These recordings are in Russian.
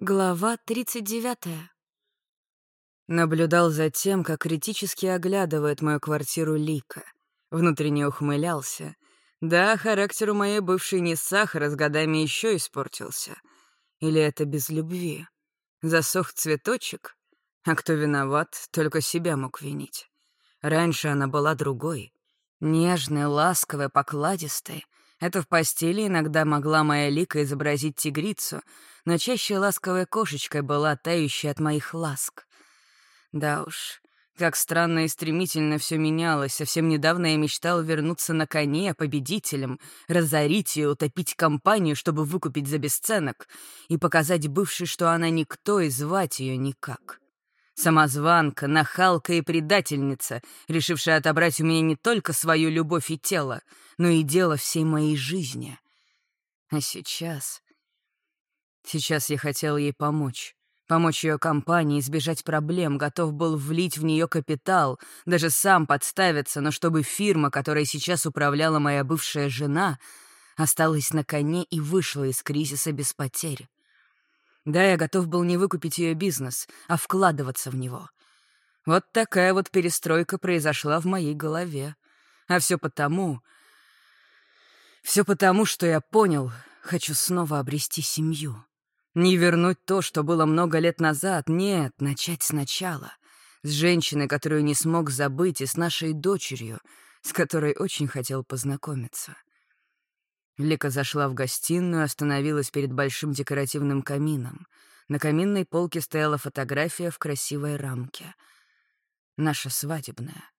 Глава 39. Наблюдал за тем, как критически оглядывает мою квартиру Лика. Внутренне ухмылялся. Да, характер у моей бывшей не сахар, а с годами еще испортился. Или это без любви? Засох цветочек? А кто виноват, только себя мог винить. Раньше она была другой. Нежной, ласковой, покладистой — это в постели иногда могла моя лика изобразить тигрицу, но чаще ласковой кошечкой была тающая от моих ласк. Да уж, как странно и стремительно все менялось. Совсем недавно я мечтал вернуться на коне победителем, разорить ее, утопить компанию, чтобы выкупить за бесценок, и показать бывшей, что она никто, и звать ее никак. Самозванка, нахалка и предательница, решившая отобрать у меня не только свою любовь и тело, но и дело всей моей жизни. А сейчас... Сейчас я хотел ей помочь. Помочь ее компании избежать проблем, готов был влить в нее капитал, даже сам подставиться, но чтобы фирма, которой сейчас управляла моя бывшая жена, осталась на коне и вышла из кризиса без потерь. Да, я готов был не выкупить ее бизнес, а вкладываться в него. Вот такая вот перестройка произошла в моей голове. А все потому... Все потому, что я понял, хочу снова обрести семью. Не вернуть то, что было много лет назад, нет, начать сначала. С женщиной, которую не смог забыть, и с нашей дочерью, с которой очень хотел познакомиться. Лика зашла в гостиную, остановилась перед большим декоративным камином. На каминной полке стояла фотография в красивой рамке. Наша свадебная.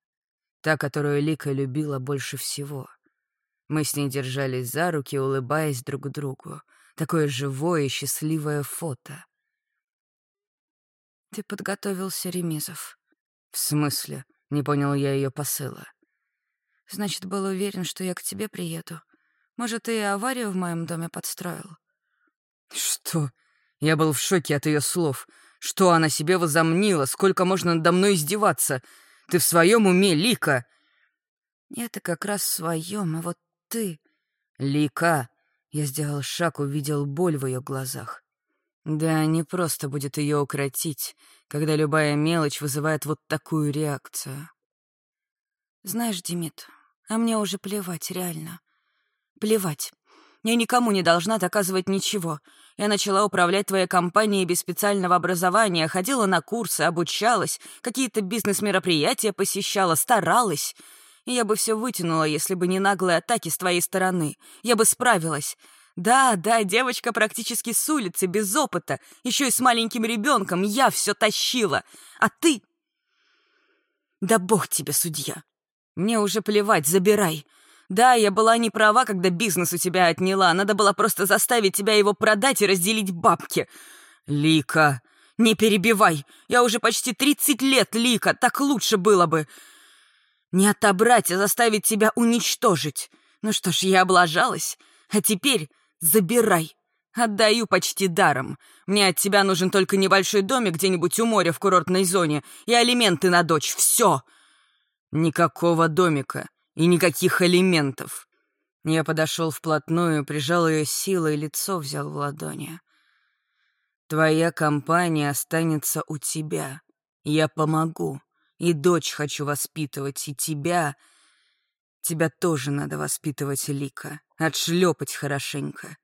Та, которую Лика любила больше всего. Мы с ней держались за руки, улыбаясь друг другу. Такое живое и счастливое фото. «Ты подготовился, Ремизов?» «В смысле?» — не понял я ее посыла. «Значит, был уверен, что я к тебе приеду. Может, ты и аварию в моем доме подстроил?» «Что?» Я был в шоке от ее слов. Что она себе возомнила? Сколько можно надо мной издеваться? Ты в своем уме, Лика? Я-то как раз в своем, а вот ты... Лика! Я сделал шаг, увидел боль в ее глазах. Да, не просто будет ее укротить, когда любая мелочь вызывает вот такую реакцию. Знаешь, Демид, а мне уже плевать, реально. Плевать. Я никому не должна доказывать ничего. Я начала управлять твоей компанией без специального образования, ходила на курсы, обучалась, какие-то бизнес-мероприятия посещала, старалась. И я бы все вытянула, если бы не наглые атаки с твоей стороны. Я бы справилась. Да, да, девочка практически с улицы, без опыта, еще и с маленьким ребенком. Я все тащила. А ты... Да бог тебе, судья. Мне уже плевать, забирай. Да, я была не права, когда бизнес у тебя отняла. Надо было просто заставить тебя его продать и разделить бабки. Лика, не перебивай. Я уже почти 30 лет, Лика. Так лучше было бы. Не отобрать, а заставить тебя уничтожить. Ну что ж, я облажалась. А теперь забирай. Отдаю почти даром. Мне от тебя нужен только небольшой домик где-нибудь у моря в курортной зоне и алименты на дочь. Все. Никакого домика и никаких элементов. Я подошел вплотную, прижал ее силой, лицо взял в ладони. Твоя компания останется у тебя. Я помогу. И дочь хочу воспитывать, и тебя... Тебя тоже надо воспитывать, Лика. Отшлепать хорошенько.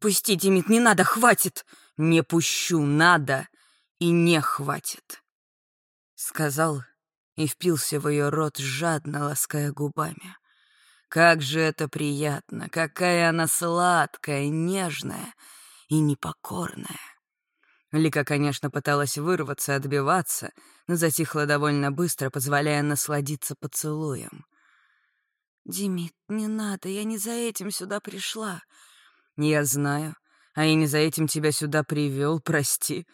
Пусти, Демид, не надо, хватит. Не пущу, надо. И не хватит. Сказал и впился в ее рот, жадно лаская губами. Как же это приятно, какая она сладкая, нежная и непокорная. Лика, конечно, пыталась вырваться, отбиваться, но затихла довольно быстро, позволяя насладиться поцелуем. «Димит, не надо, я не за этим сюда пришла». «Я знаю, а я не за этим тебя сюда привел, прости.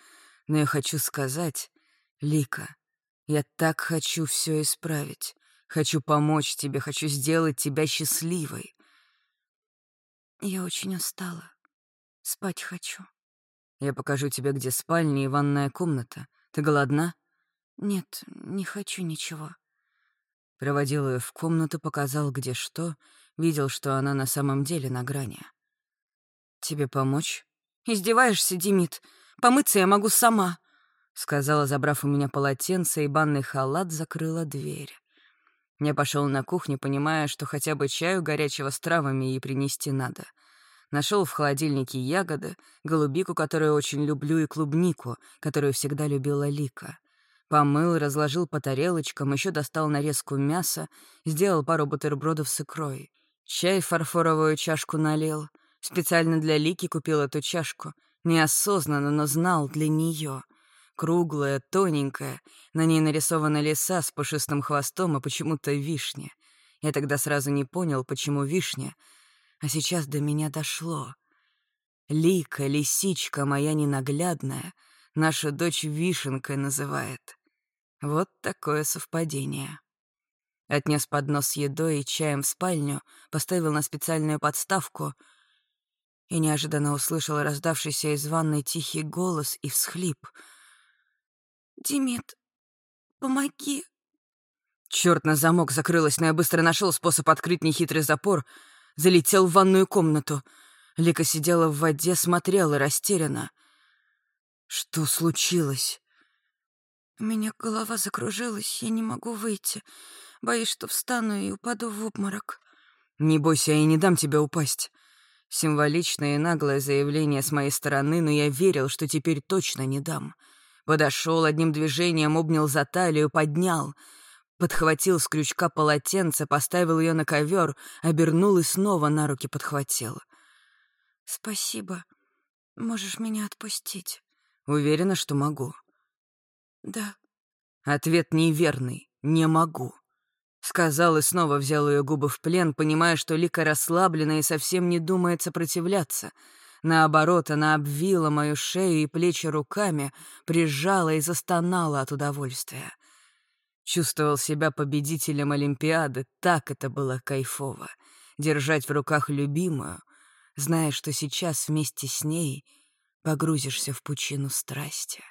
Но я хочу сказать, Лика, я так хочу все исправить. Хочу помочь тебе, хочу сделать тебя счастливой. Я очень устала. Спать хочу. Я покажу тебе, где спальня и ванная комната. Ты голодна? Нет, не хочу ничего. Проводил ее в комнату, показал, где что, видел, что она на самом деле на грани. Тебе помочь? Издеваешься, Димит? Помыться я могу сама», — сказала, забрав у меня полотенце и банный халат, закрыла дверь. Я пошел на кухню, понимая, что хотя бы чаю горячего с травами ей принести надо. Нашел в холодильнике ягоды, голубику, которую очень люблю, и клубнику, которую всегда любила Лика. Помыл, разложил по тарелочкам, еще достал нарезку мяса, сделал пару бутербродов с икрой. Чай в фарфоровую чашку налил. Специально для Лики купил эту чашку. Неосознанно, но знал для нее. Круглая, тоненькая, на ней нарисована лиса с пушистым хвостом и почему-то вишня. Я тогда сразу не понял, почему вишня, а сейчас до меня дошло. Лика, лисичка моя ненаглядная, наша дочь вишенкой называет. Вот такое совпадение. Отнес поднос с едой и чаем в спальню, поставил на специальную подставку и неожиданно услышал раздавшийся из ванной тихий голос и всхлип. «Димит, помоги!» Черт на замок закрылась, но я быстро нашел способ открыть нехитрый запор, залетел в ванную комнату. Лика сидела в воде, смотрела растерянно. «Что случилось?» У меня голова закружилась, я не могу выйти. Боюсь, что встану и упаду в обморок. Не бойся, я не дам тебе упасть. Символичное и наглое заявление с моей стороны, но я верил, что теперь точно не дам. Подошел одним движением, обнял за талию, поднял. Подхватил с крючка полотенце, поставил ее на ковер, обернул и снова на руки подхватил. «Спасибо. Можешь меня отпустить». Уверена, что могу. «Да». Ответ неверный. «Не могу». Сказал и снова взял ее губы в плен, понимая, что Лика расслаблена и совсем не думает сопротивляться. Наоборот, она обвила мою шею и плечи руками, прижала и застонала от удовольствия. Чувствовал себя победителем Олимпиады, так это было кайфово. Держать в руках любимую, зная, что сейчас вместе с ней погрузишься в пучину страсти.